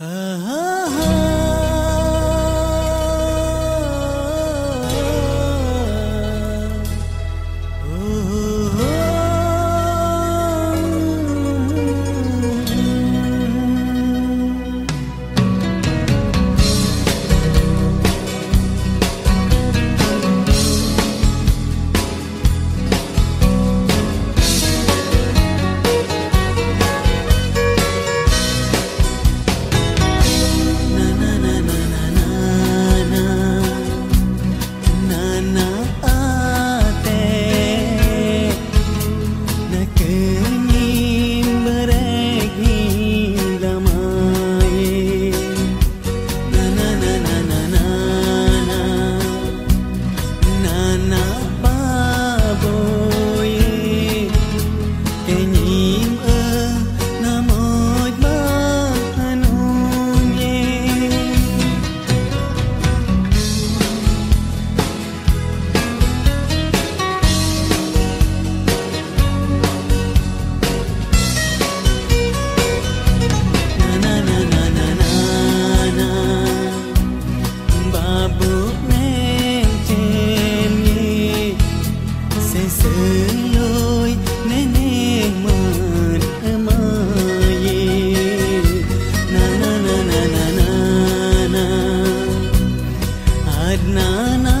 Uh-huh. Believe